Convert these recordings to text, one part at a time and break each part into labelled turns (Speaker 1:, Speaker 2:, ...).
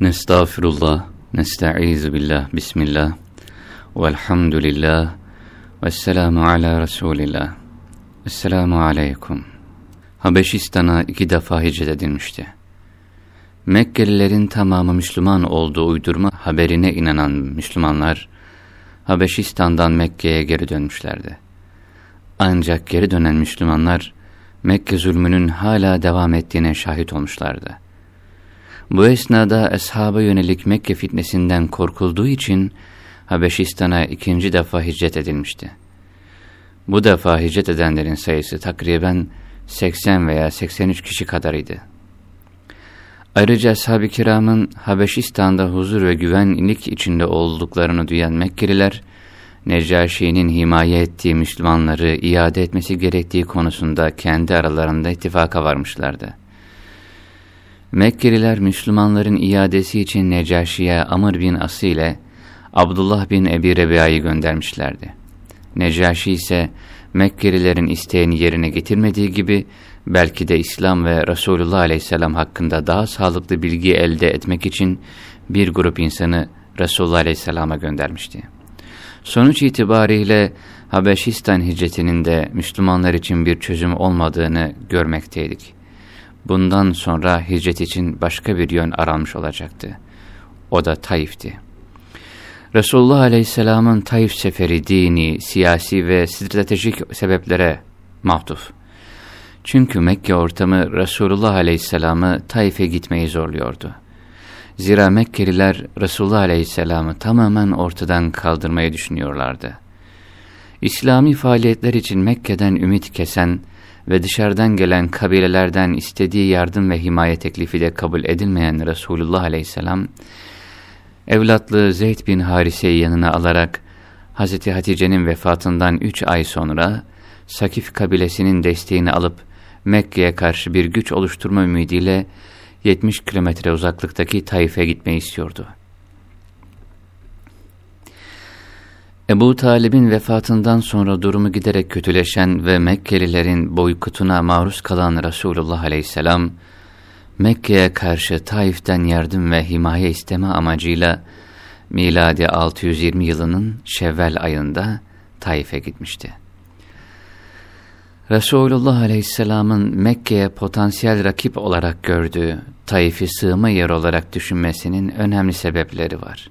Speaker 1: Nestağfirullah, nesta'izu billah, bismillah, velhamdülillah, vesselamu ala Resulillah. Esselamu aleyküm. Habeşistan'a iki defa hicret edilmişti. Mekkelilerin tamamı Müslüman olduğu uydurma haberine inanan Müslümanlar, Habeşistan'dan Mekke'ye geri dönmüşlerdi. Ancak geri dönen Müslümanlar, Mekke zulmünün hala devam ettiğine şahit olmuşlardı. Bu esnada ashaba yönelik Mekke fitnesinden korkulduğu için Habeşistan'a ikinci defa hicret edilmişti. Bu defa hicret edenlerin sayısı takriben 80 veya 83 kişi kadarıydı. Ayrıca ashab-ı kiramın Habeşistan'da huzur ve güvenlik içinde olduklarını duyan Mekkeliler, Necaşi'nin himaye ettiği Müslümanları iade etmesi gerektiği konusunda kendi aralarında ittifaka varmışlardı. Mekkeliler Müslümanların iadesi için Necaşi'ye Amr bin As ile Abdullah bin Ebi Rebiya'yı göndermişlerdi. Necaşi ise Mekkelilerin isteğini yerine getirmediği gibi belki de İslam ve Resulullah Aleyhisselam hakkında daha sağlıklı bilgi elde etmek için bir grup insanı Resulullah Aleyhisselam'a göndermişti. Sonuç itibariyle Habeşistan hicretinin de Müslümanlar için bir çözüm olmadığını görmekteydik. Bundan sonra hicret için başka bir yön aranmış olacaktı. O da Taif'ti. Resulullah Aleyhisselam'ın Taif seferi dini, siyasi ve stratejik sebeplere mahtuf. Çünkü Mekke ortamı Resulullah Aleyhisselam'ı Taif'e gitmeyi zorluyordu. Zira Mekkeliler Resulullah Aleyhisselam'ı tamamen ortadan kaldırmayı düşünüyorlardı. İslami faaliyetler için Mekke'den ümit kesen ve dışarıdan gelen kabilelerden istediği yardım ve himaye teklifi de kabul edilmeyen Resulullah Aleyhisselam, evlatlığı Zeyd bin Harise'yi yanına alarak Hz. Hatice'nin vefatından üç ay sonra Sakif kabilesinin desteğini alıp Mekke'ye karşı bir güç oluşturma ümidiyle 70 kilometre uzaklıktaki Taif'e gitmeyi istiyordu. Ebu Talib'in vefatından sonra durumu giderek kötüleşen ve Mekkelilerin boykotuna maruz kalan Resulullah aleyhisselam, Mekke'ye karşı Taif'ten yardım ve himaye isteme amacıyla miladi 620 yılının Şevval ayında Taif'e gitmişti. Resulullah Aleyhisselam'ın Mekke'ye potansiyel rakip olarak gördüğü Taif'i sığma yer olarak düşünmesinin önemli sebepleri var.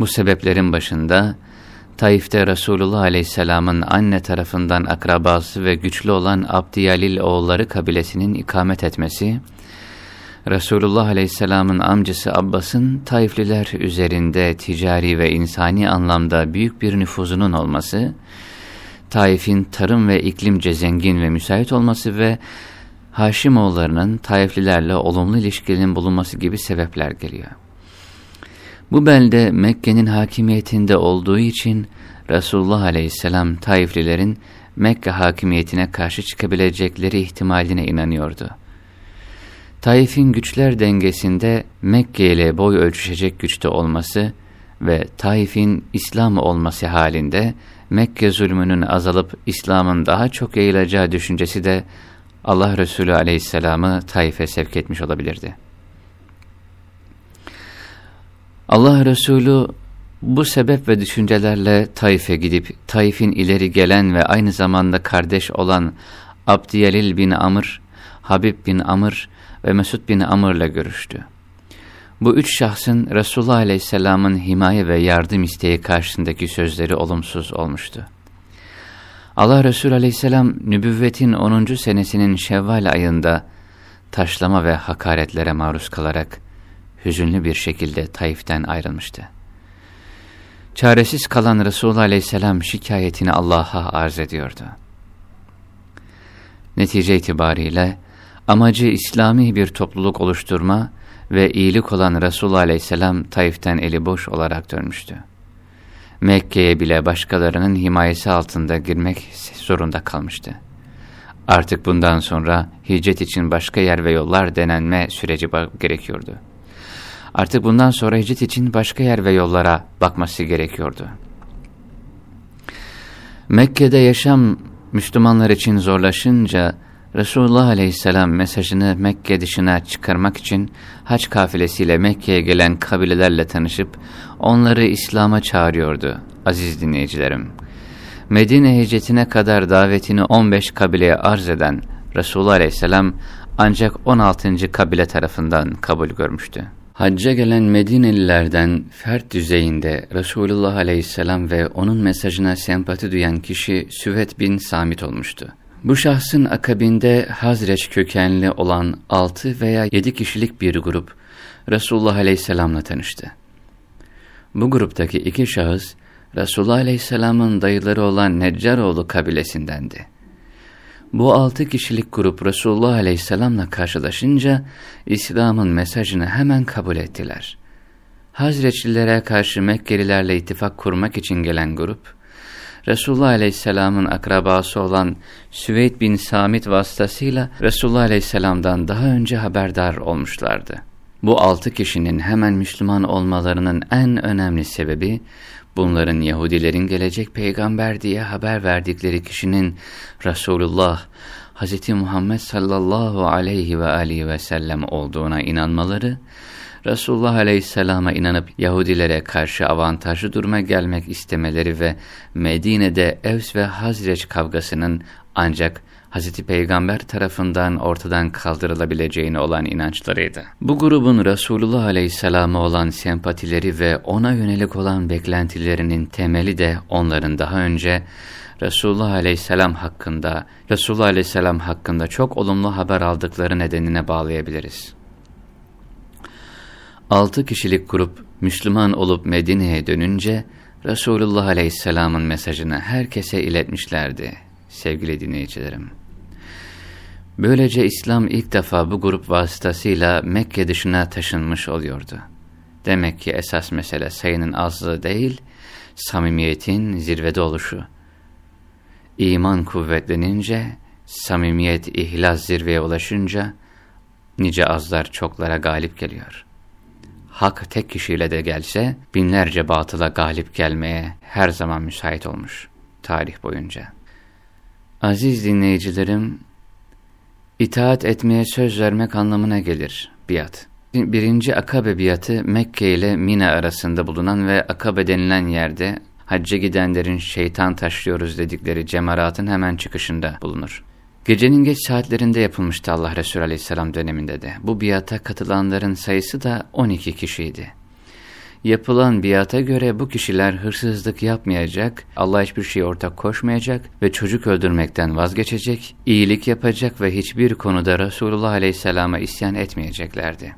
Speaker 1: Bu sebeplerin başında Taif'te Resulullah Aleyhisselam'ın anne tarafından akrabası ve güçlü olan Abdiyalil oğulları kabilesinin ikamet etmesi, Resulullah Aleyhisselam'ın amcası Abbas'ın Taifliler üzerinde ticari ve insani anlamda büyük bir nüfuzunun olması, Taif'in tarım ve iklimce zengin ve müsait olması ve Haşimoğullarının Taiflilerle olumlu ilişkilerin bulunması gibi sebepler geliyor. Bu belde Mekke'nin hakimiyetinde olduğu için Resulullah Aleyhisselam Taiflilerin Mekke hakimiyetine karşı çıkabilecekleri ihtimaline inanıyordu. Taif'in güçler dengesinde Mekke ile boy ölçüşecek güçte olması ve Taif'in İslam olması halinde Mekke zulmünün azalıp İslam'ın daha çok yayılacağı düşüncesi de Allah Resulü aleyhisselamı Taif'e sevk etmiş olabilirdi. Allah Resulü bu sebep ve düşüncelerle Taif'e gidip Taif'in ileri gelen ve aynı zamanda kardeş olan Abdiyelil bin Amr, Habib bin Amr ve Mesud bin Amr'la görüştü. Bu üç şahsın Resulullah Aleyhisselam'ın himaye ve yardım isteği karşısındaki sözleri olumsuz olmuştu. Allah Resulü Aleyhisselam nübüvvetin 10. senesinin Şevval ayında taşlama ve hakaretlere maruz kalarak hüzünlü bir şekilde Taif'ten ayrılmıştı. Çaresiz kalan Resulullah Aleyhisselam şikayetini Allah'a arz ediyordu. Netice itibariyle amacı İslami bir topluluk oluşturma ve iyilik olan Resulullah Aleyhisselam Taif'ten eli boş olarak dönmüştü. Mekke'ye bile başkalarının himayesi altında girmek zorunda kalmıştı. Artık bundan sonra hicret için başka yer ve yollar denenme süreci gerekiyordu. Artık bundan sonra hicret için başka yer ve yollara bakması gerekiyordu. Mekke'de yaşam Müslümanlar için zorlaşınca Resulullah aleyhisselam mesajını Mekke dışına çıkarmak için haç kafilesiyle Mekke'ye gelen kabilelerle tanışıp onları İslam'a çağırıyordu aziz dinleyicilerim. Medine hicretine kadar davetini 15 kabileye arz eden Resulullah aleyhisselam ancak 16. kabile tarafından kabul görmüştü. Hacca gelen Medinelilerden fert düzeyinde Resulullah aleyhisselam ve onun mesajına sempati duyan kişi Süvet bin Samit olmuştu. Bu şahsın akabinde Hazreç kökenli olan 6 veya 7 kişilik bir grup Resulullah aleyhisselamla tanıştı. Bu gruptaki iki şahıs Resulullah aleyhisselamın dayıları olan Neccaroğlu kabilesindendi. Bu altı kişilik grup Resulullah Aleyhisselam'la karşılaşınca İslam'ın mesajını hemen kabul ettiler. Hazreçlilere karşı Mekkelilerle ittifak kurmak için gelen grup, Resulullah Aleyhisselam'ın akrabası olan Süveyd bin Samit vasıtasıyla Resulullah Aleyhisselam'dan daha önce haberdar olmuşlardı. Bu altı kişinin hemen Müslüman olmalarının en önemli sebebi, bunların Yahudilerin gelecek peygamber diye haber verdikleri kişinin Resulullah, Hz. Muhammed sallallahu aleyhi ve aleyhi ve sellem olduğuna inanmaları, Resulullah aleyhisselama inanıp Yahudilere karşı avantajlı duruma gelmek istemeleri ve Medine'de Evs ve Hazreç kavgasının ancak Hz. Peygamber tarafından ortadan kaldırılabileceğine olan inançlarıydı. Bu grubun Resulullah Aleyhisselam'a olan sempatileri ve ona yönelik olan beklentilerinin temeli de onların daha önce Resulullah Aleyhisselam hakkında, Resulullah Aleyhisselam hakkında çok olumlu haber aldıkları nedenine bağlayabiliriz. Altı kişilik grup Müslüman olup Medine'ye dönünce Resulullah Aleyhisselam'ın mesajını herkese iletmişlerdi sevgili dinleyicilerim. Böylece İslam ilk defa bu grup vasıtasıyla Mekke dışına taşınmış oluyordu. Demek ki esas mesele sayının azlığı değil, samimiyetin zirvede oluşu. İman kuvvetlenince, samimiyet, ihlas zirveye ulaşınca, nice azlar çoklara galip geliyor. Hak tek kişiyle de gelse, binlerce batıla galip gelmeye her zaman müsait olmuş tarih boyunca. Aziz dinleyicilerim, itaat etmeye söz vermek anlamına gelir biat. Birinci Akabe biatı Mekke ile Mina arasında bulunan ve Akabe denilen yerde hacca gidenlerin şeytan taşlıyoruz dedikleri cemaratın hemen çıkışında bulunur. Gecenin geç saatlerinde yapılmıştı Allah Resulü Aleyhisselam döneminde de. Bu biata katılanların sayısı da 12 kişiydi. Yapılan biata göre bu kişiler hırsızlık yapmayacak, Allah hiçbir şeye ortak koşmayacak ve çocuk öldürmekten vazgeçecek, iyilik yapacak ve hiçbir konuda Resulullah Aleyhisselam'a isyan etmeyeceklerdi.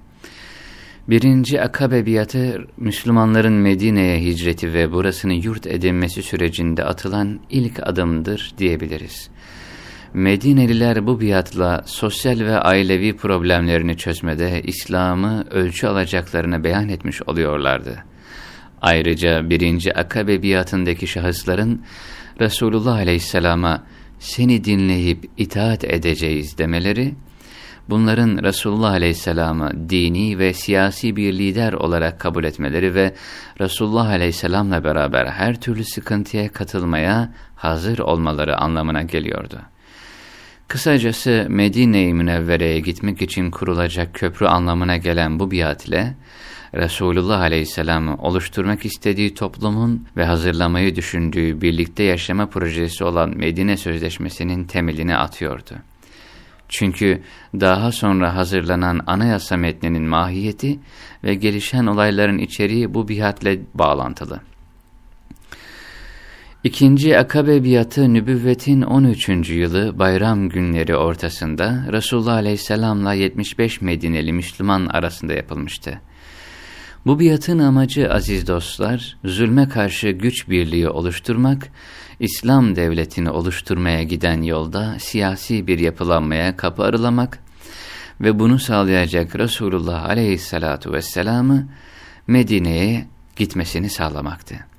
Speaker 1: Birinci Akabe biatı Müslümanların Medine'ye hicreti ve burasını yurt edinmesi sürecinde atılan ilk adımdır diyebiliriz. Medineliler bu biatla sosyal ve ailevi problemlerini çözmede İslam'ı ölçü alacaklarını beyan etmiş oluyorlardı. Ayrıca birinci Akabe biatındaki şahısların Resulullah Aleyhisselam'a seni dinleyip itaat edeceğiz demeleri, bunların Resulullah Aleyhisselam'ı dini ve siyasi bir lider olarak kabul etmeleri ve Resulullah Aleyhisselam'la beraber her türlü sıkıntıya katılmaya hazır olmaları anlamına geliyordu. Kısacası Medine-i Münevvere'ye gitmek için kurulacak köprü anlamına gelen bu biat ile Resulullah Aleyhisselam'ı oluşturmak istediği toplumun ve hazırlamayı düşündüğü birlikte yaşama projesi olan Medine Sözleşmesi'nin temelini atıyordu. Çünkü daha sonra hazırlanan anayasa metninin mahiyeti ve gelişen olayların içeriği bu biatle bağlantılı. İkinci Akabe biatı nübüvvetin 13. yılı bayram günleri ortasında Resulullah Aleyhisselam'la 75 Medineli Müslüman arasında yapılmıştı. Bu biatın amacı aziz dostlar, zulme karşı güç birliği oluşturmak, İslam devletini oluşturmaya giden yolda siyasi bir yapılanmaya kapı arılamak ve bunu sağlayacak Resulullah Aleyhisselatu Vesselam'ı Medine'ye gitmesini sağlamaktı.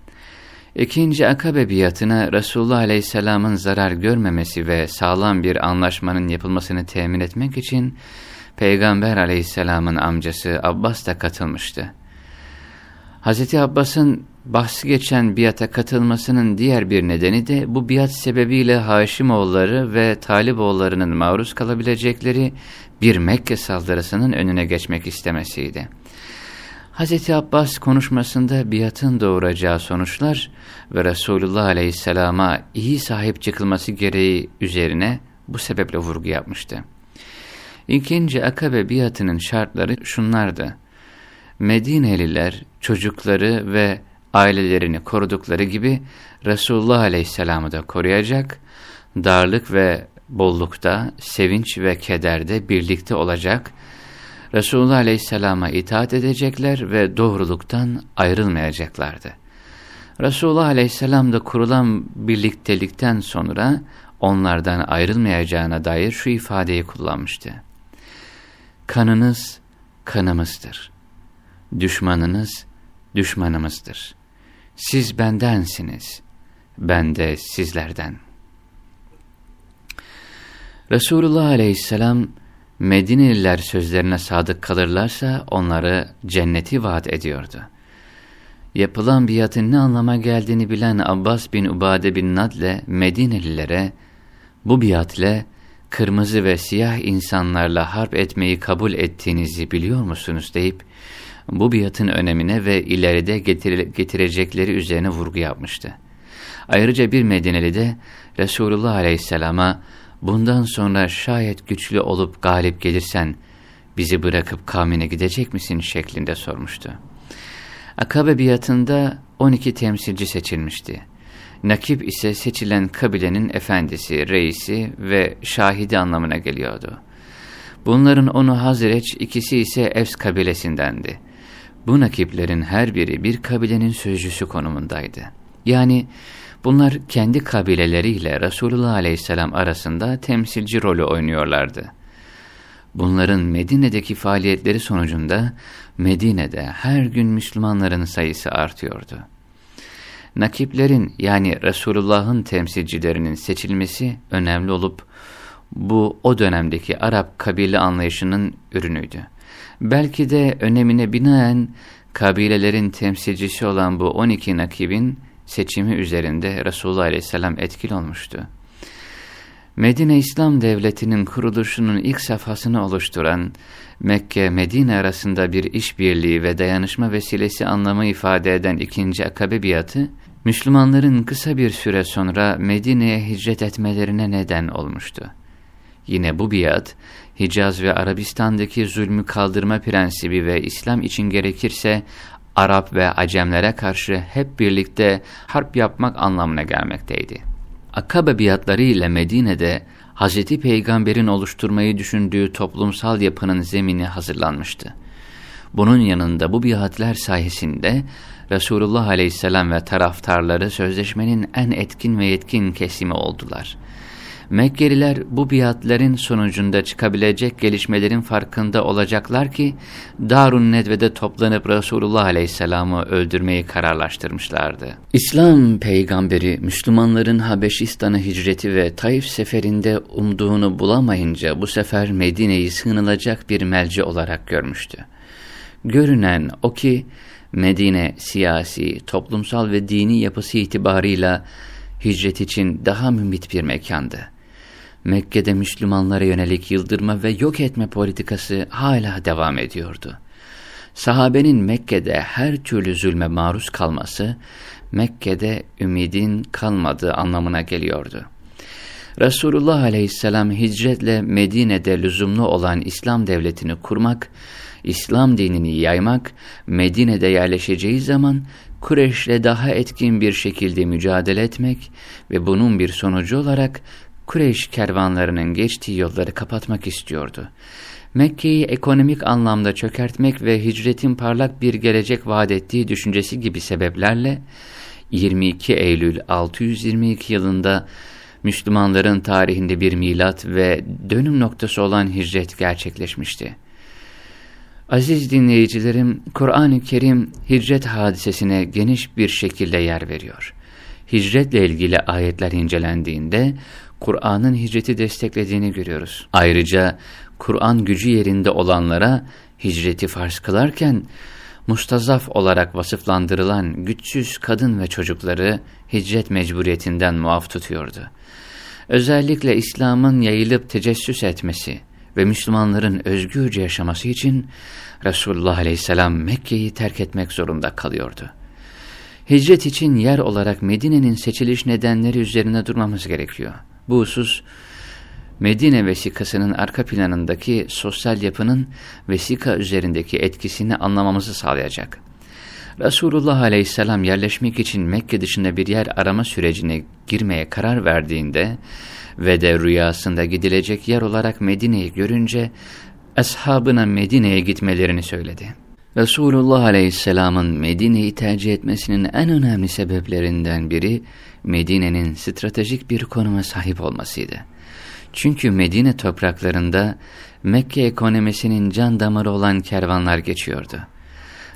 Speaker 1: İkinci akabe biatına Resulullah Aleyhisselam'ın zarar görmemesi ve sağlam bir anlaşmanın yapılmasını temin etmek için Peygamber Aleyhisselam'ın amcası Abbas da katılmıştı. Hz. Abbas'ın bahsi geçen biata katılmasının diğer bir nedeni de bu biat sebebiyle Haşimoğulları ve Taliboğullarının maruz kalabilecekleri bir Mekke saldırısının önüne geçmek istemesiydi. Hz. Abbas konuşmasında biatın doğuracağı sonuçlar ve Resulullah Aleyhisselam'a iyi sahip çıkılması gereği üzerine bu sebeple vurgu yapmıştı. İkinci akabe biatının şartları şunlardı. Medineliler çocukları ve ailelerini korudukları gibi Resulullah Aleyhisselam'ı da koruyacak, darlık ve bollukta, sevinç ve kederde birlikte olacak, Resulullah Aleyhisselam'a itaat edecekler ve doğruluktan ayrılmayacaklardı. Resulullah Aleyhisselam da kurulan birliktelikten sonra onlardan ayrılmayacağına dair şu ifadeyi kullanmıştı. Kanınız kanımızdır. Düşmanınız düşmanımızdır. Siz bendensiniz, ben de sizlerden. Resulullah aleyhisselam, Medineliler sözlerine sadık kalırlarsa onları cenneti vaat ediyordu. Yapılan biatın ne anlama geldiğini bilen Abbas bin Ubade bin Nadle Medinelilere, bu biatle kırmızı ve siyah insanlarla harp etmeyi kabul ettiğinizi biliyor musunuz deyip, bu biatın önemine ve ileride getirecekleri üzerine vurgu yapmıştı. Ayrıca bir Medineli de Resulullah Aleyhisselam'a bundan sonra şayet güçlü olup galip gelirsen bizi bırakıp kavmine gidecek misin şeklinde sormuştu. Akabe biatında 12 temsilci seçilmişti. Nakip ise seçilen kabilenin efendisi, reisi ve şahidi anlamına geliyordu. Bunların onu Hazreç, ikisi ise Evs kabilesindendi. Bu nakiplerin her biri bir kabilenin sözcüsü konumundaydı. Yani bunlar kendi kabileleriyle Resulullah Aleyhisselam arasında temsilci rolü oynuyorlardı. Bunların Medine'deki faaliyetleri sonucunda Medine'de her gün Müslümanların sayısı artıyordu. Nakiplerin yani Resulullah'ın temsilcilerinin seçilmesi önemli olup bu o dönemdeki Arap kabile anlayışının ürünüydü. Belki de önemine binaen kabilelerin temsilcisi olan bu 12 nakibin seçimi üzerinde Resulullah Aleyhisselam etkili olmuştu. Medine İslam Devleti'nin kuruluşunun ilk safhasını oluşturan Mekke-Medine arasında bir işbirliği ve dayanışma vesilesi anlamı ifade eden ikinci akabe biatı, Müslümanların kısa bir süre sonra Medine'ye hicret etmelerine neden olmuştu. Yine bu biat, Hicaz ve Arabistan'daki zulmü kaldırma prensibi ve İslam için gerekirse Arap ve Acemlere karşı hep birlikte harp yapmak anlamına gelmekteydi. Akabe biatları ile Medine'de Hz. Peygamber'in oluşturmayı düşündüğü toplumsal yapının zemini hazırlanmıştı. Bunun yanında bu biatler sayesinde Resulullah Aleyhisselam ve taraftarları sözleşmenin en etkin ve yetkin kesimi oldular. Mekkeliler bu biatlerin sonucunda çıkabilecek gelişmelerin farkında olacaklar ki Darun Nedve'de toplanıp Resulullah Aleyhisselam'ı öldürmeyi kararlaştırmışlardı. İslam peygamberi Müslümanların Habeşistan'a hicreti ve Taif seferinde umduğunu bulamayınca bu sefer Medine'yi sığınılacak bir melce olarak görmüştü. Görünen o ki Medine siyasi, toplumsal ve dini yapısı itibarıyla hicret için daha mümit bir mekandı. Mekke'de Müslümanlara yönelik yıldırma ve yok etme politikası hala devam ediyordu. Sahabenin Mekke'de her türlü zulme maruz kalması, Mekke'de ümidin kalmadığı anlamına geliyordu. Resulullah aleyhisselam hicretle Medine'de lüzumlu olan İslam devletini kurmak, İslam dinini yaymak, Medine'de yerleşeceği zaman Kureyş'le daha etkin bir şekilde mücadele etmek ve bunun bir sonucu olarak Kureyş kervanlarının geçtiği yolları kapatmak istiyordu. Mekke'yi ekonomik anlamda çökertmek ve hicretin parlak bir gelecek vaat ettiği düşüncesi gibi sebeplerle 22 Eylül 622 yılında Müslümanların tarihinde bir milat ve dönüm noktası olan hicret gerçekleşmişti. Aziz dinleyicilerim, Kur'an-ı Kerim hicret hadisesine geniş bir şekilde yer veriyor. Hicretle ilgili ayetler incelendiğinde Kur'an'ın hicreti desteklediğini görüyoruz. Ayrıca Kur'an gücü yerinde olanlara hicreti farz kılarken mustazaf olarak vasıflandırılan güçsüz kadın ve çocukları hicret mecburiyetinden muaf tutuyordu. Özellikle İslam'ın yayılıp tecessüs etmesi ve Müslümanların özgürce yaşaması için Resulullah Aleyhisselam Mekke'yi terk etmek zorunda kalıyordu. Hicret için yer olarak Medine'nin seçiliş nedenleri üzerine durmamız gerekiyor. Bu husus Medine vesikasının arka planındaki sosyal yapının vesika üzerindeki etkisini anlamamızı sağlayacak. Resulullah aleyhisselam yerleşmek için Mekke dışında bir yer arama sürecine girmeye karar verdiğinde ve de rüyasında gidilecek yer olarak Medine'yi görünce ashabına Medine'ye gitmelerini söyledi. Resulullah Aleyhisselam'ın Medine'yi tercih etmesinin en önemli sebeplerinden biri Medine'nin stratejik bir konuma sahip olmasıydı. Çünkü Medine topraklarında Mekke ekonomisinin can damarı olan kervanlar geçiyordu.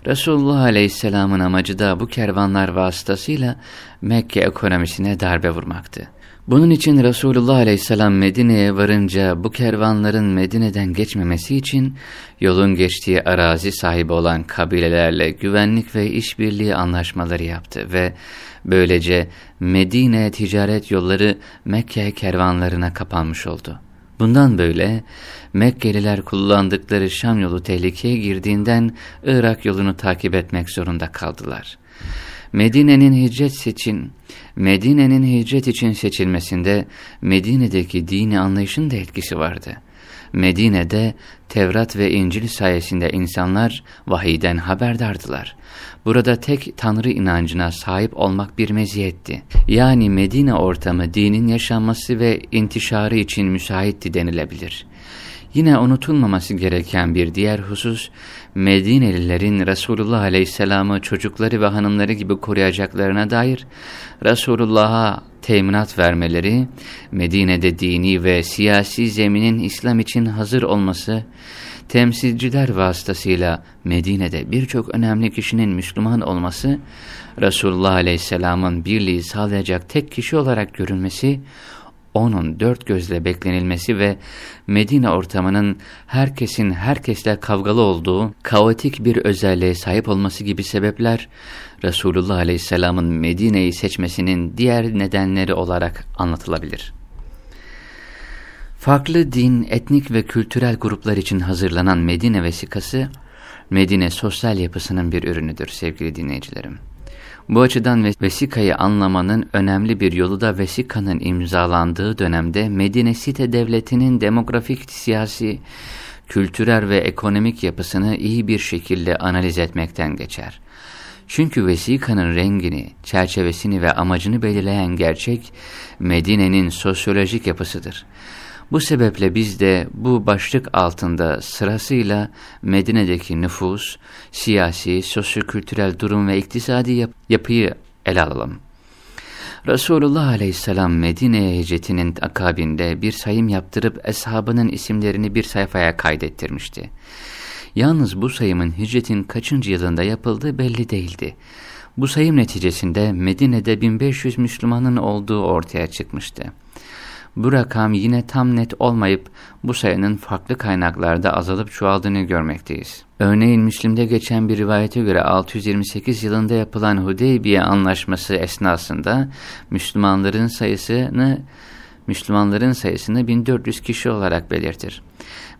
Speaker 1: Resulullah Aleyhisselam'ın amacı da bu kervanlar vasıtasıyla Mekke ekonomisine darbe vurmaktı. Bunun için Resulullah Aleyhisselam Medine'ye varınca bu kervanların Medine'den geçmemesi için yolun geçtiği arazi sahibi olan kabilelerle güvenlik ve işbirliği anlaşmaları yaptı ve böylece Medine ticaret yolları Mekke kervanlarına kapanmış oldu. Bundan böyle Mekkeliler kullandıkları Şam yolu tehlikeye girdiğinden Irak yolunu takip etmek zorunda kaldılar. Medine'nin hicret için Medine'nin hicret için seçilmesinde Medine'deki dini anlayışın da etkisi vardı. Medine'de Tevrat ve İncil sayesinde insanlar vahiyden haberdardılar. Burada tek tanrı inancına sahip olmak bir meziyetti. Yani Medine ortamı dinin yaşanması ve intişarı için müsaitti denilebilir. Yine unutulmaması gereken bir diğer husus, Medinelilerin Resulullah Aleyhisselam'ı çocukları ve hanımları gibi koruyacaklarına dair Resulullah'a teminat vermeleri, Medine'de dini ve siyasi zeminin İslam için hazır olması, temsilciler vasıtasıyla Medine'de birçok önemli kişinin Müslüman olması, Resulullah Aleyhisselam'ın birliği sağlayacak tek kişi olarak görülmesi, onun dört gözle beklenilmesi ve Medine ortamının herkesin herkesle kavgalı olduğu kaotik bir özelliğe sahip olması gibi sebepler Resulullah Aleyhisselam'ın Medine'yi seçmesinin diğer nedenleri olarak anlatılabilir. Farklı din, etnik ve kültürel gruplar için hazırlanan Medine vesikası, Medine sosyal yapısının bir ürünüdür sevgili dinleyicilerim. Bu açıdan vesikayı anlamanın önemli bir yolu da vesikanın imzalandığı dönemde Medine Site Devleti'nin demografik, siyasi, kültürel ve ekonomik yapısını iyi bir şekilde analiz etmekten geçer. Çünkü vesikanın rengini, çerçevesini ve amacını belirleyen gerçek Medine'nin sosyolojik yapısıdır. Bu sebeple biz de bu başlık altında sırasıyla Medine'deki nüfus, siyasi, sosyokültürel durum ve iktisadi yap yapıyı ele alalım. Resulullah aleyhisselam Medine'ye hicretinin akabinde bir sayım yaptırıp eshabının isimlerini bir sayfaya kaydettirmişti. Yalnız bu sayımın hicretin kaçıncı yılında yapıldığı belli değildi. Bu sayım neticesinde Medine'de 1500 Müslümanın olduğu ortaya çıkmıştı. Bu rakam yine tam net olmayıp bu sayının farklı kaynaklarda azalıp çoğaldığını görmekteyiz. Örneğin Müslim'de geçen bir rivayete göre 628 yılında yapılan Hudeybiye anlaşması esnasında Müslümanların sayısını Müslümanların sayısını 1400 kişi olarak belirtir.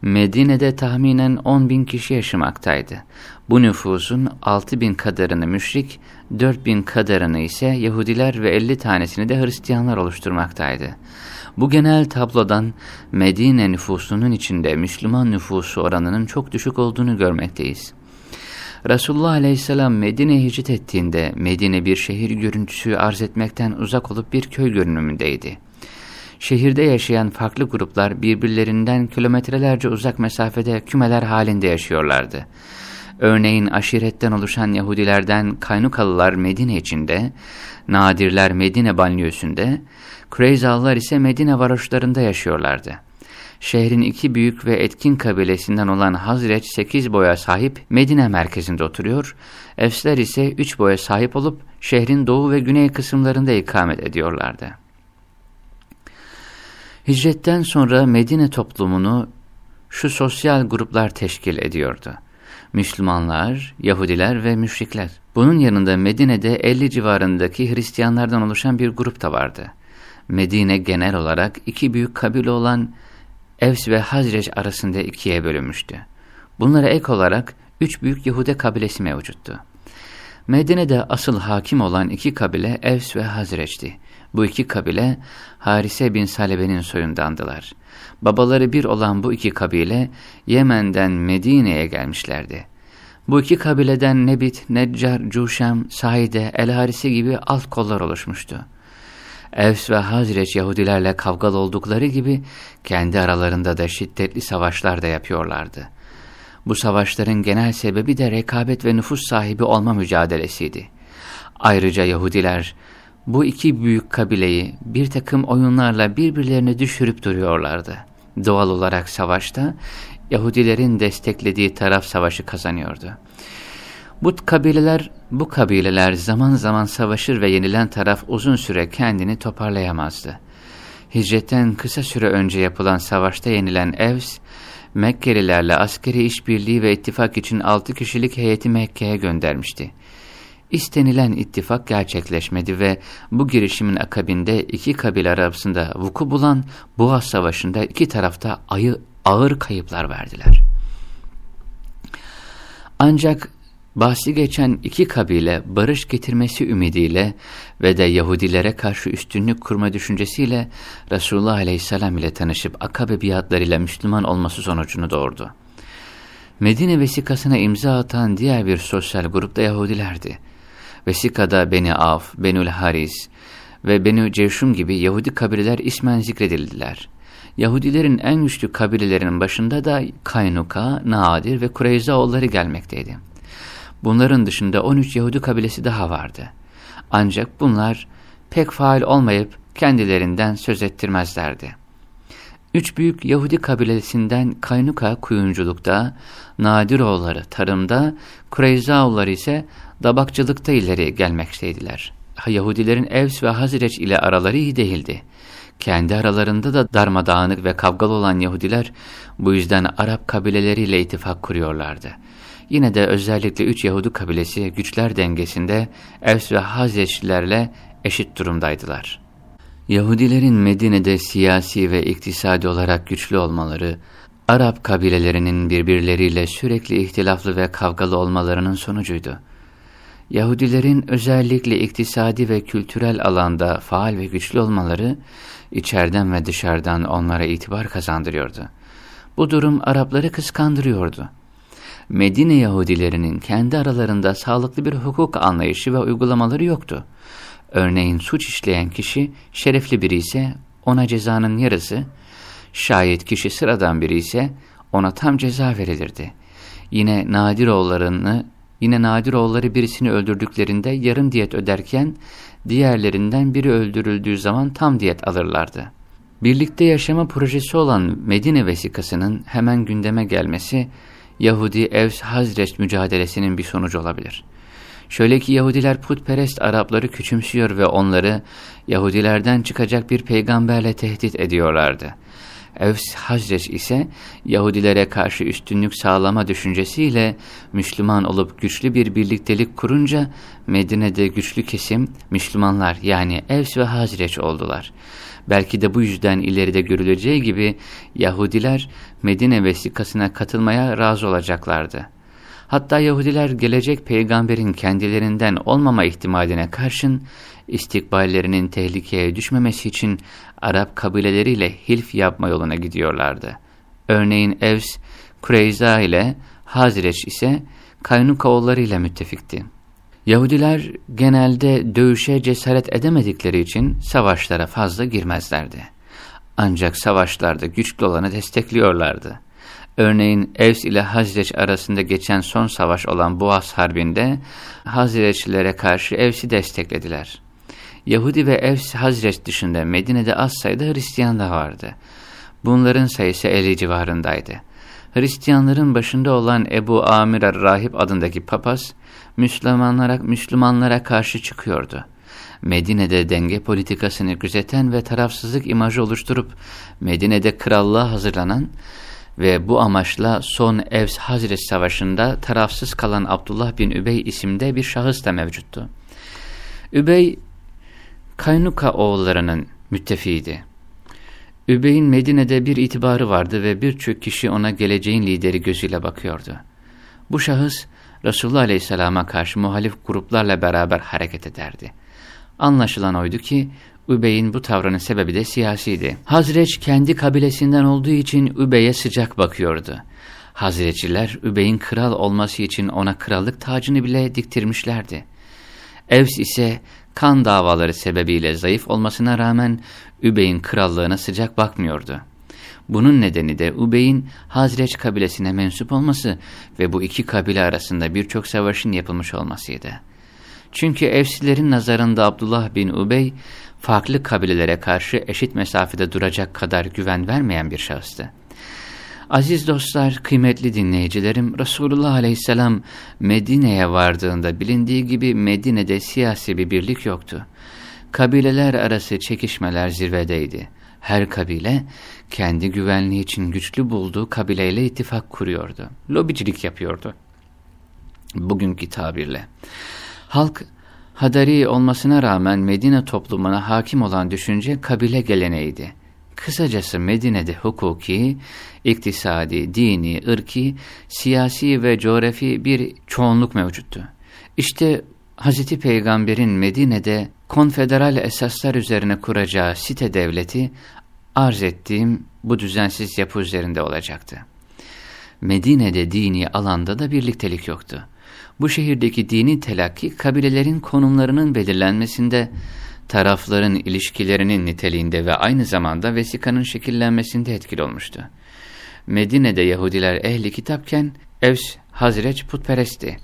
Speaker 1: Medine'de tahminen 10 bin kişi yaşamaktaydı. Bu nüfusun 6 bin kadarını müşrik, 4 bin kadarını ise Yahudiler ve 50 tanesini de Hristiyanlar oluşturmaktaydı. Bu genel tablodan Medine nüfusunun içinde Müslüman nüfusu oranının çok düşük olduğunu görmekteyiz. Resulullah Aleyhisselam Medine'ye hicret ettiğinde Medine bir şehir görüntüsü arz etmekten uzak olup bir köy görünümündeydi. Şehirde yaşayan farklı gruplar birbirlerinden kilometrelerce uzak mesafede kümeler halinde yaşıyorlardı. Örneğin aşiretten oluşan Yahudilerden Kaynukalılar Medine içinde, Nadirler Medine banliyösünde, Kureyzalılar ise Medine varoşlarında yaşıyorlardı. Şehrin iki büyük ve etkin kabilesinden olan Hazreç sekiz boya sahip Medine merkezinde oturuyor, Efsler ise üç boya sahip olup şehrin doğu ve güney kısımlarında ikamet ediyorlardı. Hicretten sonra Medine toplumunu şu sosyal gruplar teşkil ediyordu. Müslümanlar, Yahudiler ve müşrikler. Bunun yanında Medine'de 50 civarındaki Hristiyanlardan oluşan bir grup da vardı. Medine genel olarak iki büyük kabile olan Evs ve Hazreç arasında ikiye bölünmüştü. Bunlara ek olarak üç büyük Yahude kabilesi mevcuttu. Medine'de asıl hakim olan iki kabile Evs ve Hazreç'ti. Bu iki kabile Harise bin Salebe'nin soyundandılar. Babaları bir olan bu iki kabile Yemen'den Medine'ye gelmişlerdi. Bu iki kabileden Nebit, Neccar, Cuşem, Saide, El Harise gibi alt kollar oluşmuştu. Evs ve Hazreç Yahudilerle kavgalı oldukları gibi kendi aralarında da şiddetli savaşlar da yapıyorlardı. Bu savaşların genel sebebi de rekabet ve nüfus sahibi olma mücadelesiydi. Ayrıca Yahudiler bu iki büyük kabileyi bir takım oyunlarla birbirlerine düşürüp duruyorlardı. Doğal olarak savaşta Yahudilerin desteklediği taraf savaşı kazanıyordu. Bu kabileler, bu kabileler zaman zaman savaşır ve yenilen taraf uzun süre kendini toparlayamazdı. Hicretten kısa süre önce yapılan savaşta yenilen Evs, Mekkelilerle askeri işbirliği ve ittifak için altı kişilik heyeti Mekke'ye göndermişti. İstenilen ittifak gerçekleşmedi ve bu girişimin akabinde iki kabile arasında vuku bulan Boğaz Savaşı'nda iki tarafta ayı ağır kayıplar verdiler. Ancak bahsi geçen iki kabile barış getirmesi ümidiyle ve de Yahudilere karşı üstünlük kurma düşüncesiyle Resulullah Aleyhisselam ile tanışıp akabe biatlarıyla Müslüman olması sonucunu doğurdu. Medine vesikasına imza atan diğer bir sosyal grup da Yahudilerdi. Vesikada Beni Af, Benül Haris ve Benü Cevşum gibi Yahudi kabileler ismen zikredildiler. Yahudilerin en güçlü kabilelerinin başında da Kaynuka, Nadir ve Kureyzaoğulları gelmekteydi. Bunların dışında 13 Yahudi kabilesi daha vardı. Ancak bunlar pek faal olmayıp kendilerinden söz ettirmezlerdi. Üç büyük Yahudi kabilesinden Kaynuka kuyumculukta, Nadiroğulları tarımda, Kureyzaoğulları ise dabakçılıkta ileri gelmekteydiler. Yahudilerin Evs ve Hazreç ile araları iyi değildi. Kendi aralarında da darmadağınık ve kavgalı olan Yahudiler bu yüzden Arap kabileleriyle ittifak kuruyorlardı. Yine de özellikle üç Yahudi kabilesi güçler dengesinde Evs ve Hazreçlilerle eşit durumdaydılar. Yahudilerin Medine'de siyasi ve iktisadi olarak güçlü olmaları, Arap kabilelerinin birbirleriyle sürekli ihtilaflı ve kavgalı olmalarının sonucuydu. Yahudilerin özellikle iktisadi ve kültürel alanda faal ve güçlü olmaları, içeriden ve dışarıdan onlara itibar kazandırıyordu. Bu durum Arapları kıskandırıyordu. Medine Yahudilerinin kendi aralarında sağlıklı bir hukuk anlayışı ve uygulamaları yoktu. Örneğin suç işleyen kişi şerefli biri ise ona cezanın yarısı, şayet kişi sıradan biri ise ona tam ceza verilirdi. Yine Nadiroğullarını, yine Nadiroğulları birisini öldürdüklerinde yarım diyet öderken diğerlerinden biri öldürüldüğü zaman tam diyet alırlardı. Birlikte yaşama projesi olan Medine vesikasının hemen gündeme gelmesi Yahudi Evs Hazreç mücadelesinin bir sonucu olabilir. Şöyle ki Yahudiler putperest Arapları küçümsüyor ve onları Yahudilerden çıkacak bir peygamberle tehdit ediyorlardı. Evs Hazreç ise Yahudilere karşı üstünlük sağlama düşüncesiyle Müslüman olup güçlü bir birliktelik kurunca Medine'de güçlü kesim Müslümanlar yani Evs ve Hazreç oldular. Belki de bu yüzden ileride görüleceği gibi Yahudiler Medine vesikasına katılmaya razı olacaklardı. Hatta Yahudiler gelecek peygamberin kendilerinden olmama ihtimaline karşın istikballerinin tehlikeye düşmemesi için Arap kabileleriyle hilf yapma yoluna gidiyorlardı. Örneğin Evs, Kureyza ile Hazreç ise Kaynuka oğullarıyla müttefikti. Yahudiler genelde dövüşe cesaret edemedikleri için savaşlara fazla girmezlerdi. Ancak savaşlarda güçlü olanı destekliyorlardı. Örneğin Evs ile Hazreç arasında geçen son savaş olan Boğaz Harbi'nde Hazreçlilere karşı Evs'i desteklediler. Yahudi ve Evs Hazreç dışında Medine'de az sayıda Hristiyan da vardı. Bunların sayısı 50 civarındaydı. Hristiyanların başında olan Ebu Amir Rahip adındaki papaz, Müslümanlara, Müslümanlara karşı çıkıyordu. Medine'de denge politikasını gözeten ve tarafsızlık imajı oluşturup Medine'de krallığa hazırlanan ve bu amaçla son Evs Hazret Savaşı'nda tarafsız kalan Abdullah bin Übey isimde bir şahıs da mevcuttu. Übey, Kaynuka oğullarının müttefiydi. Übey'in Medine'de bir itibarı vardı ve birçok kişi ona geleceğin lideri gözüyle bakıyordu. Bu şahıs Resulullah Aleyhisselam'a karşı muhalif gruplarla beraber hareket ederdi. Anlaşılan oydu ki Übey'in bu tavrının sebebi de siyasiydi. Hazreç kendi kabilesinden olduğu için Übey'e sıcak bakıyordu. Hazreciler Übey'in kral olması için ona krallık tacını bile diktirmişlerdi. Evs ise kan davaları sebebiyle zayıf olmasına rağmen Übey'in krallığına sıcak bakmıyordu. Bunun nedeni de Ubey'in Hazreç kabilesine mensup olması ve bu iki kabile arasında birçok savaşın yapılmış olmasıydı. Çünkü Evsilerin nazarında Abdullah bin Ubey, farklı kabilelere karşı eşit mesafede duracak kadar güven vermeyen bir şahıstı. Aziz dostlar, kıymetli dinleyicilerim, Resulullah aleyhisselam Medine'ye vardığında bilindiği gibi Medine'de siyasi bir birlik yoktu. Kabileler arası çekişmeler zirvedeydi. Her kabile kendi güvenliği için güçlü bulduğu kabileyle ittifak kuruyordu. Lobicilik yapıyordu. Bugünkü tabirle. Halk Hadari olmasına rağmen Medine toplumuna hakim olan düşünce kabile geleneğiydi. Kısacası Medine'de hukuki, iktisadi, dini, ırki, siyasi ve coğrafi bir çoğunluk mevcuttu. İşte Hz. Peygamber'in Medine'de konfederal esaslar üzerine kuracağı site devleti arz ettiğim bu düzensiz yapı üzerinde olacaktı. Medine'de dini alanda da birliktelik yoktu. Bu şehirdeki dini telakki kabilelerin konumlarının belirlenmesinde, tarafların ilişkilerinin niteliğinde ve aynı zamanda vesikanın şekillenmesinde etkili olmuştu. Medine'de Yahudiler ehli kitapken Evs Hazreç putperestti.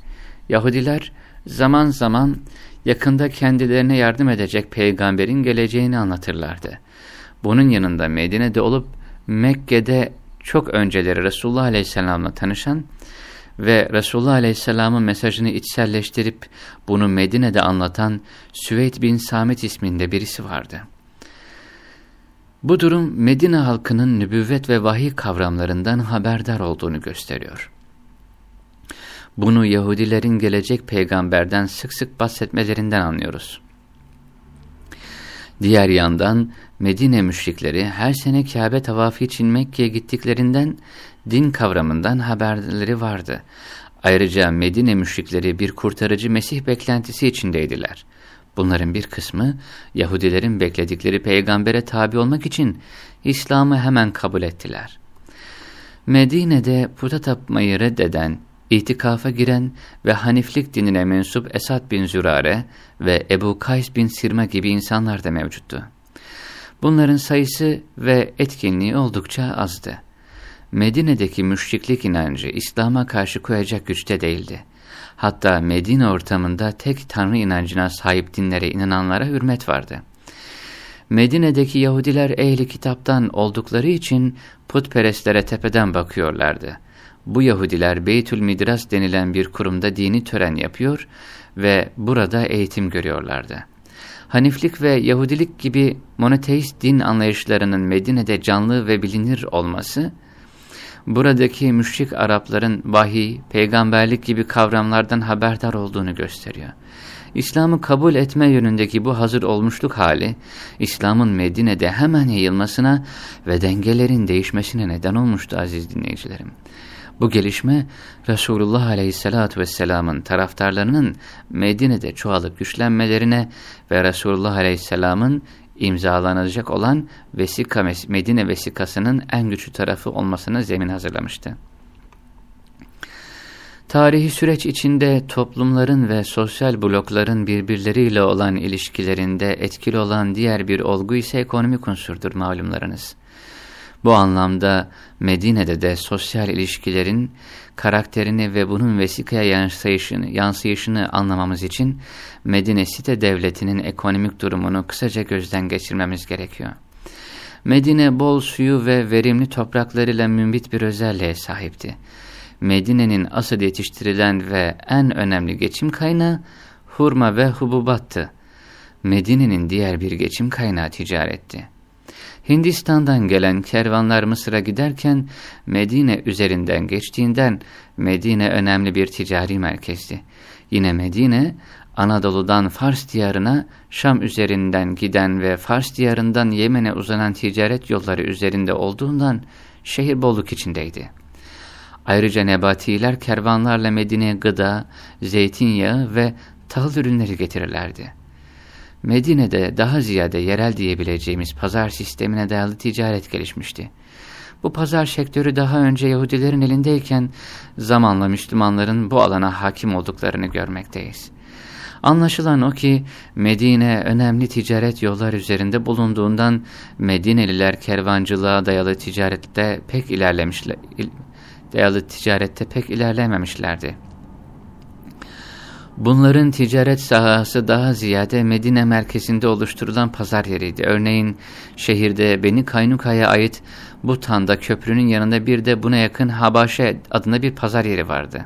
Speaker 1: Yahudiler zaman zaman yakında kendilerine yardım edecek peygamberin geleceğini anlatırlardı. Bunun yanında Medine'de olup Mekke'de çok önceleri Resulullah Aleyhisselam'la tanışan ve Resulullah Aleyhisselam'ın mesajını içselleştirip bunu Medine'de anlatan Süveyd bin Samet isminde birisi vardı. Bu durum Medine halkının nübüvvet ve vahiy kavramlarından haberdar olduğunu gösteriyor. Bunu Yahudilerin gelecek peygamberden sık sık bahsetmelerinden anlıyoruz. Diğer yandan Medine müşrikleri her sene Kabe tavafı için Mekke'ye gittiklerinden din kavramından haberleri vardı. Ayrıca Medine müşrikleri bir kurtarıcı Mesih beklentisi içindeydiler. Bunların bir kısmı Yahudilerin bekledikleri peygambere tabi olmak için İslam'ı hemen kabul ettiler. Medine'de puta tapmayı reddeden, itikafa giren ve Haniflik dinine mensup Esad bin Zürare ve Ebu Kays bin Sirma gibi insanlar da mevcuttu. Bunların sayısı ve etkinliği oldukça azdı. Medine'deki müşriklik inancı İslam'a karşı koyacak güçte değildi. Hatta Medine ortamında tek tanrı inancına sahip dinlere inananlara hürmet vardı. Medine'deki Yahudiler ehli kitaptan oldukları için putperestlere tepeden bakıyorlardı. Bu Yahudiler Beytül Midras denilen bir kurumda dini tören yapıyor ve burada eğitim görüyorlardı. Haniflik ve Yahudilik gibi monoteist din anlayışlarının Medine'de canlı ve bilinir olması, buradaki müşrik Arapların vahiy, peygamberlik gibi kavramlardan haberdar olduğunu gösteriyor. İslam'ı kabul etme yönündeki bu hazır olmuşluk hali, İslam'ın Medine'de hemen yayılmasına ve dengelerin değişmesine neden olmuştu aziz dinleyicilerim. Bu gelişme Resulullah Aleyhisselatü Vesselam'ın taraftarlarının Medine'de çoğalıp güçlenmelerine ve Resulullah Aleyhisselam'ın imzalanacak olan vesika Medine vesikasının en güçlü tarafı olmasına zemin hazırlamıştı. Tarihi süreç içinde toplumların ve sosyal blokların birbirleriyle olan ilişkilerinde etkili olan diğer bir olgu ise ekonomik unsurdur malumlarınız. Bu anlamda Medine'de de sosyal ilişkilerin karakterini ve bunun vesikaya yansıyışını, yansıyışını anlamamız için Medine site devletinin ekonomik durumunu kısaca gözden geçirmemiz gerekiyor. Medine bol suyu ve verimli topraklarıyla mümbit bir özelliğe sahipti. Medine'nin asıl yetiştirilen ve en önemli geçim kaynağı hurma ve hububattı. Medine'nin diğer bir geçim kaynağı ticaretti. Hindistan'dan gelen kervanlar Mısır'a giderken Medine üzerinden geçtiğinden Medine önemli bir ticari merkezdi. Yine Medine Anadolu'dan Fars diyarına Şam üzerinden giden ve Fars diyarından Yemen'e uzanan ticaret yolları üzerinde olduğundan şehir bolluk içindeydi. Ayrıca nebatiler kervanlarla Medine'ye gıda, zeytinyağı ve tahıl ürünleri getirirlerdi. Medine'de daha ziyade yerel diyebileceğimiz pazar sistemine dayalı ticaret gelişmişti. Bu pazar sektörü daha önce Yahudilerin elindeyken zamanla Müslümanların bu alana hakim olduklarını görmekteyiz. Anlaşılan o ki Medine önemli ticaret yollar üzerinde bulunduğundan Medineliler kervancılığa dayalı ticarette pek ilerlemişler, dayalı ticarette pek ilerlememişlerdi. Bunların ticaret sahası daha ziyade Medine merkezinde oluşturulan pazar yeriydi. Örneğin şehirde Beni Kaynuka'ya ait Butan'da köprünün yanında bir de buna yakın Habaşe adında bir pazar yeri vardı.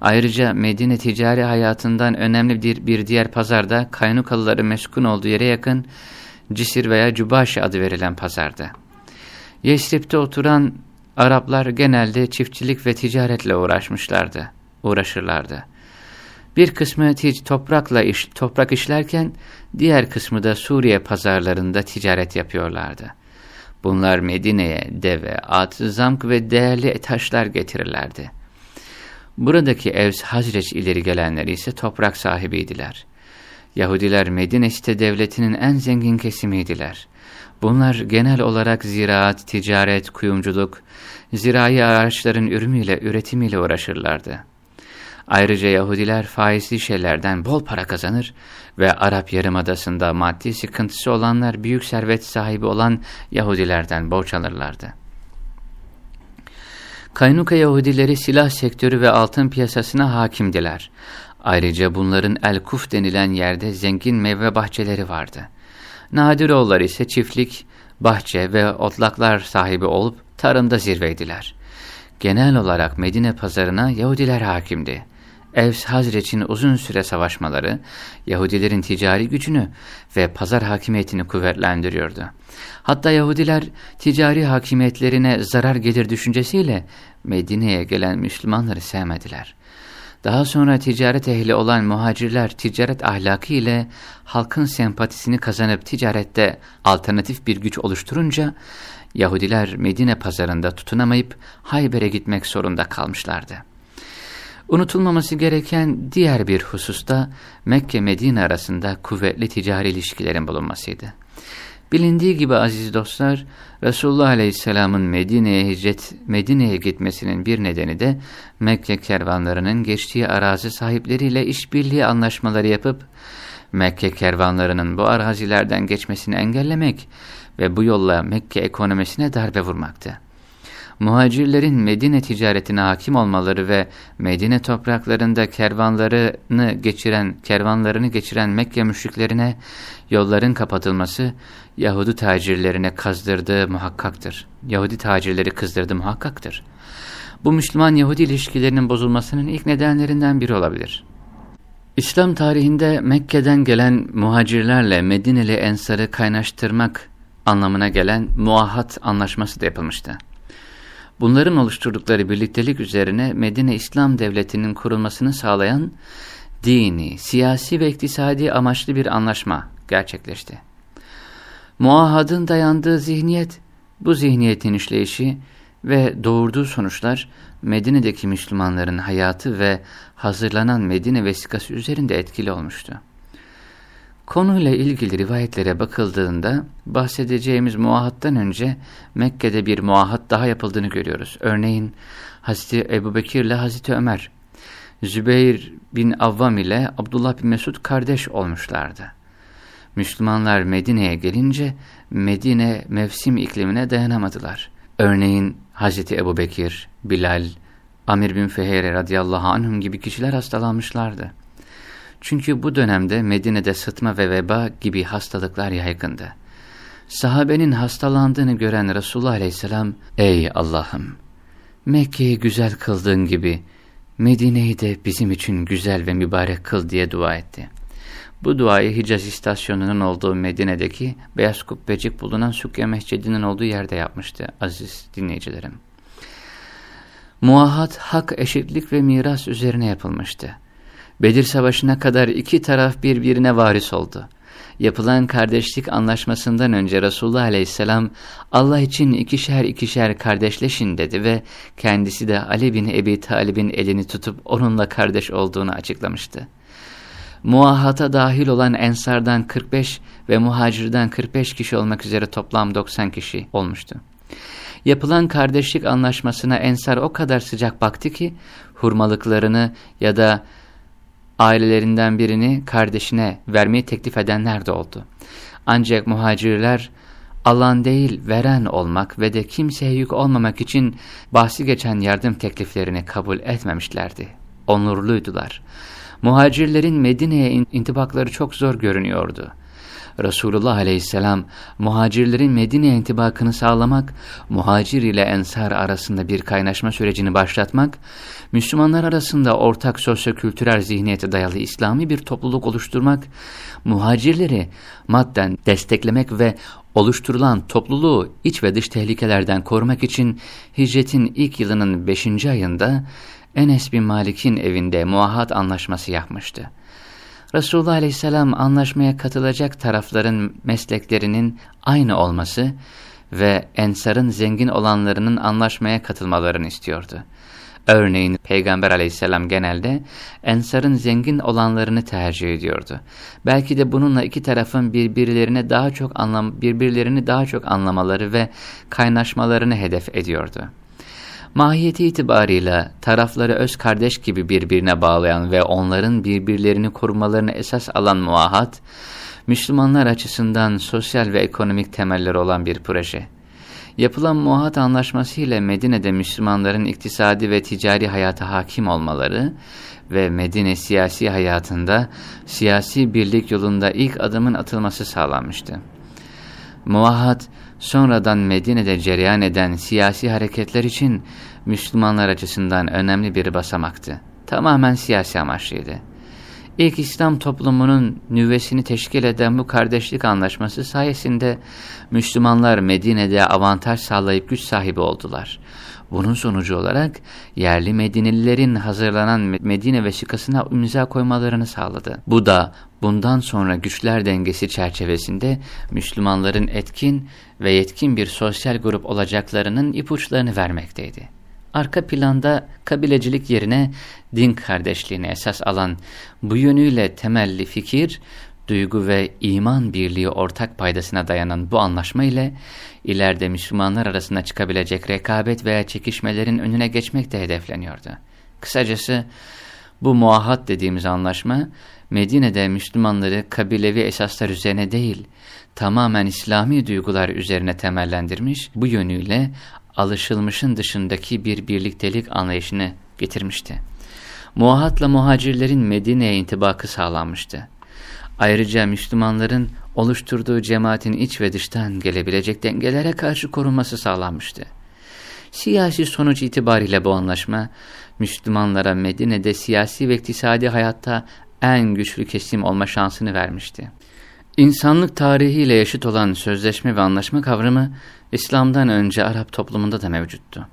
Speaker 1: Ayrıca Medine ticari hayatından önemli bir, bir diğer pazarda Kaynukalıları meskun olduğu yere yakın Cisir veya Cubaşi adı verilen pazarda. Yesrib'de oturan Araplar genelde çiftçilik ve ticaretle uğraşmışlardı, uğraşırlardı. Bir kısmı toprakla iş, toprak işlerken diğer kısmı da Suriye pazarlarında ticaret yapıyorlardı. Bunlar Medine'ye deve, at, zamk ve değerli taşlar getirirlerdi. Buradaki Evs Hazreç ileri gelenleri ise toprak sahibiydiler. Yahudiler Medine devletinin en zengin kesimiydiler. Bunlar genel olarak ziraat, ticaret, kuyumculuk, zirai araçların ürümüyle, üretimiyle uğraşırlardı. Ayrıca Yahudiler faizli şeylerden bol para kazanır ve Arap Yarımadası'nda maddi sıkıntısı olanlar büyük servet sahibi olan Yahudilerden borç alırlardı. Kaynuka Yahudileri silah sektörü ve altın piyasasına hakimdiler. Ayrıca bunların El-Kuf denilen yerde zengin meyve bahçeleri vardı. Nadiroğullar ise çiftlik, bahçe ve otlaklar sahibi olup tarımda zirveydiler. Genel olarak Medine pazarına Yahudiler hakimdi. Evs Hazreç'in uzun süre savaşmaları Yahudilerin ticari gücünü ve pazar hakimiyetini kuvvetlendiriyordu. Hatta Yahudiler ticari hakimiyetlerine zarar gelir düşüncesiyle Medine'ye gelen Müslümanları sevmediler. Daha sonra ticaret ehli olan muhacirler ticaret ahlakı ile halkın sempatisini kazanıp ticarette alternatif bir güç oluşturunca Yahudiler Medine pazarında tutunamayıp Hayber'e gitmek zorunda kalmışlardı. Unutulmaması gereken diğer bir hususta Mekke-Medine arasında kuvvetli ticari ilişkilerin bulunmasıydı. Bilindiği gibi aziz dostlar, Resulullah Aleyhisselam'ın Medine'ye hicret, Medine'ye gitmesinin bir nedeni de Mekke kervanlarının geçtiği arazi sahipleriyle işbirliği anlaşmaları yapıp Mekke kervanlarının bu arazilerden geçmesini engellemek ve bu yolla Mekke ekonomisine darbe vurmaktı muhacirlerin Medine ticaretine hakim olmaları ve Medine topraklarında kervanlarını geçiren kervanlarını geçiren Mekke müşriklerine yolların kapatılması Yahudi tacirlerine kazdırdığı muhakkaktır. Yahudi tacirleri kızdırdı muhakkaktır. Bu Müslüman-Yahudi ilişkilerinin bozulmasının ilk nedenlerinden biri olabilir. İslam tarihinde Mekke'den gelen muhacirlerle Medineli Ensar'ı kaynaştırmak anlamına gelen muahat anlaşması da yapılmıştı. Bunların oluşturdukları birliktelik üzerine Medine İslam Devleti'nin kurulmasını sağlayan dini, siyasi ve iktisadi amaçlı bir anlaşma gerçekleşti. Muahadın dayandığı zihniyet, bu zihniyetin işleyişi ve doğurduğu sonuçlar Medine'deki Müslümanların hayatı ve hazırlanan Medine vesikası üzerinde etkili olmuştu. Konuyla ilgili rivayetlere bakıldığında bahsedeceğimiz muahattan önce Mekke'de bir muahat daha yapıldığını görüyoruz. Örneğin Hazreti Ebu Bekir ile Hazreti Ömer, Zübeyir bin Avvam ile Abdullah bin Mesud kardeş olmuşlardı. Müslümanlar Medine'ye gelince Medine mevsim iklimine dayanamadılar. Örneğin Hazreti Ebu Bekir, Bilal, Amir bin Feheyre radıyallahu anhum gibi kişiler hastalanmışlardı. Çünkü bu dönemde Medine'de sıtma ve veba gibi hastalıklar yaygındı. Sahabenin hastalandığını gören Resulullah aleyhisselam, Ey Allah'ım! Mekke'yi güzel kıldığın gibi Medine'yi de bizim için güzel ve mübarek kıl diye dua etti. Bu duayı Hicaz istasyonunun olduğu Medine'deki Beyaz Kubbecik bulunan Sukya Mescidi'nin olduğu yerde yapmıştı aziz dinleyicilerim. Muahat, hak, eşitlik ve miras üzerine yapılmıştı. Bedir Savaşı'na kadar iki taraf birbirine varis oldu. Yapılan kardeşlik anlaşmasından önce Resulullah Aleyhisselam Allah için ikişer ikişer kardeşleşin dedi ve kendisi de Ali bin Ebi Talib'in elini tutup onunla kardeş olduğunu açıklamıştı. Muahata dahil olan Ensardan 45 ve Muhacir'den 45 kişi olmak üzere toplam 90 kişi olmuştu. Yapılan kardeşlik anlaşmasına Ensar o kadar sıcak baktı ki hurmalıklarını ya da ailelerinden birini kardeşine vermeyi teklif edenler de oldu. Ancak muhacirler alan değil veren olmak ve de kimseye yük olmamak için bahsi geçen yardım tekliflerini kabul etmemişlerdi. Onurluydular. Muhacirlerin Medine'ye intibakları çok zor görünüyordu. Resulullah aleyhisselam muhacirlerin Medine intibakını sağlamak, muhacir ile ensar arasında bir kaynaşma sürecini başlatmak, Müslümanlar arasında ortak sosyo-kültürel zihniyete dayalı İslami bir topluluk oluşturmak, muhacirleri madden desteklemek ve oluşturulan topluluğu iç ve dış tehlikelerden korumak için hicretin ilk yılının 5. ayında Enes bin Malik'in evinde muahat anlaşması yapmıştı. Resulullah Aleyhisselam anlaşmaya katılacak tarafların mesleklerinin aynı olması ve ensarın zengin olanlarının anlaşmaya katılmalarını istiyordu. Örneğin Peygamber aleyhisselam genelde ensarın zengin olanlarını tercih ediyordu. Belki de bununla iki tarafın birbirlerine daha çok anlam birbirlerini daha çok anlamaları ve kaynaşmalarını hedef ediyordu. Mahiyeti itibarıyla tarafları öz kardeş gibi birbirine bağlayan ve onların birbirlerini korumalarını esas alan muahat, Müslümanlar açısından sosyal ve ekonomik temelleri olan bir proje. Yapılan muahat anlaşması ile Medine'de Müslümanların iktisadi ve ticari hayata hakim olmaları ve Medine siyasi hayatında siyasi birlik yolunda ilk adımın atılması sağlanmıştı. Muahat, sonradan Medine'de cereyan eden siyasi hareketler için Müslümanlar açısından önemli bir basamaktı. Tamamen siyasi amaçlıydı. İlk İslam toplumunun nüvesini teşkil eden bu kardeşlik anlaşması sayesinde Müslümanlar Medine'de avantaj sağlayıp güç sahibi oldular. Bunun sonucu olarak yerli Medinelilerin hazırlanan Medine vesikasına imza koymalarını sağladı. Bu da bundan sonra güçler dengesi çerçevesinde Müslümanların etkin ve yetkin bir sosyal grup olacaklarının ipuçlarını vermekteydi. Arka planda kabilecilik yerine din kardeşliğine esas alan bu yönüyle temelli fikir, duygu ve iman birliği ortak paydasına dayanan bu anlaşma ile ileride Müslümanlar arasında çıkabilecek rekabet veya çekişmelerin önüne geçmek de hedefleniyordu. Kısacası bu muahat dediğimiz anlaşma Medine'de Müslümanları kabilevi esaslar üzerine değil, tamamen İslami duygular üzerine temellendirmiş, bu yönüyle alışılmışın dışındaki bir birliktelik anlayışını getirmişti. Muahatla muhacirlerin Medine'ye intibakı sağlanmıştı. Ayrıca Müslümanların oluşturduğu cemaatin iç ve dıştan gelebilecek dengelere karşı korunması sağlanmıştı. Siyasi sonuç itibariyle bu anlaşma, Müslümanlara Medine'de siyasi ve iktisadi hayatta en güçlü kesim olma şansını vermişti. İnsanlık tarihiyle yaşıt olan sözleşme ve anlaşma kavramı, İslam'dan önce Arap toplumunda da mevcuttu.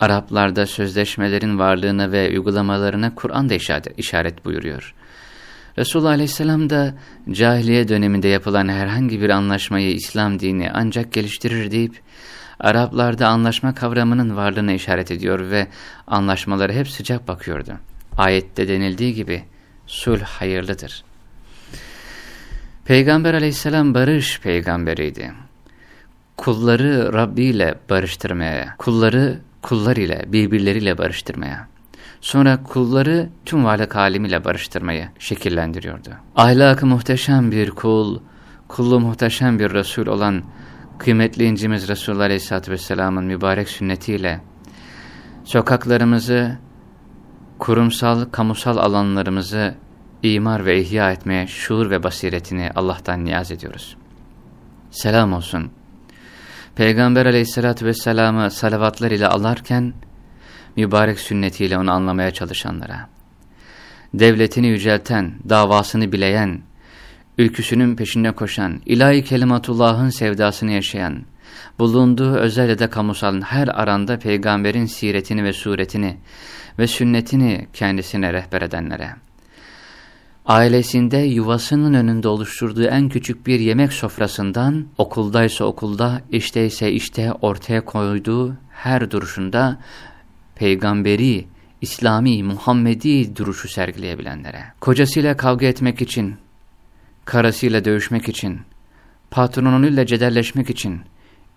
Speaker 1: Araplarda sözleşmelerin varlığına ve uygulamalarına Kur'an da işaret buyuruyor. Resulullah Aleyhisselam da cahiliye döneminde yapılan herhangi bir anlaşmayı İslam dini ancak geliştirir deyip, Araplarda anlaşma kavramının varlığına işaret ediyor ve anlaşmaları hep sıcak bakıyordu. Ayette denildiği gibi, sulh hayırlıdır. Peygamber aleyhisselam barış peygamberiydi. Kulları Rabbi ile barıştırmaya, kulları kullar ile birbirleriyle barıştırmaya, sonra kulları tüm varlık alemiyle barıştırmayı şekillendiriyordu. Ahlakı muhteşem bir kul, kullu muhteşem bir Resul olan kıymetli incimiz Resulullah Aleyhisselatü Vesselam'ın mübarek sünnetiyle sokaklarımızı, kurumsal, kamusal alanlarımızı imar ve ihya etmeye şuur ve basiretini Allah'tan niyaz ediyoruz. Selam olsun. Peygamber aleyhissalatü vesselam'ı salavatlar ile alarken, mübarek sünnetiyle onu anlamaya çalışanlara, devletini yücelten, davasını bileyen, ülküsünün peşinde koşan, ilahi kelimatullahın sevdasını yaşayan, bulunduğu özel da kamusal her aranda peygamberin siretini ve suretini ve sünnetini kendisine rehber edenlere, ailesinde yuvasının önünde oluşturduğu en küçük bir yemek sofrasından, okuldaysa okulda, işteyse işte ortaya koyduğu her duruşunda peygamberi, İslami, Muhammedi duruşu sergileyebilenlere, kocasıyla kavga etmek için, karısıyla dövüşmek için, patronuyla cederleşmek için,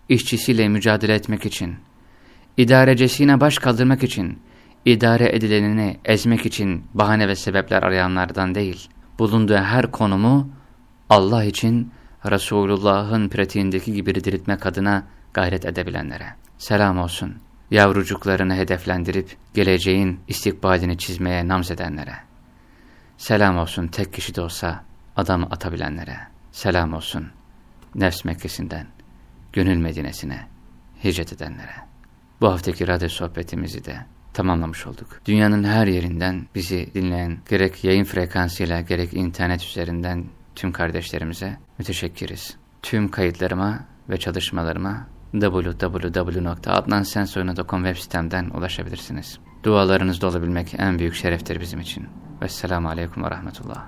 Speaker 1: işçisiyle mücadele etmek için, idarecesine baş kaldırmak için, idare edilenini ezmek için bahane ve sebepler arayanlardan değil, bulunduğu her konumu Allah için Resulullah'ın pratiğindeki gibi diriltmek adına gayret edebilenlere. Selam olsun yavrucuklarını hedeflendirip geleceğin istikbalini çizmeye namzedenlere. Selam olsun tek kişi de olsa adam atabilenlere. Selam olsun nefs Mekkesi'nden gönül Medine'sine hicret edenlere. Bu haftaki radyo sohbetimizi de tamamlamış olduk. Dünyanın her yerinden bizi dinleyen gerek yayın frekansıyla gerek internet üzerinden tüm kardeşlerimize müteşekkiriz. Tüm kayıtlarıma ve çalışmalarıma www.adnansensoyuna.com web sitemden ulaşabilirsiniz. Dualarınızda olabilmek en büyük şereftir bizim için. Vesselamu Aleyküm ve Rahmetullah.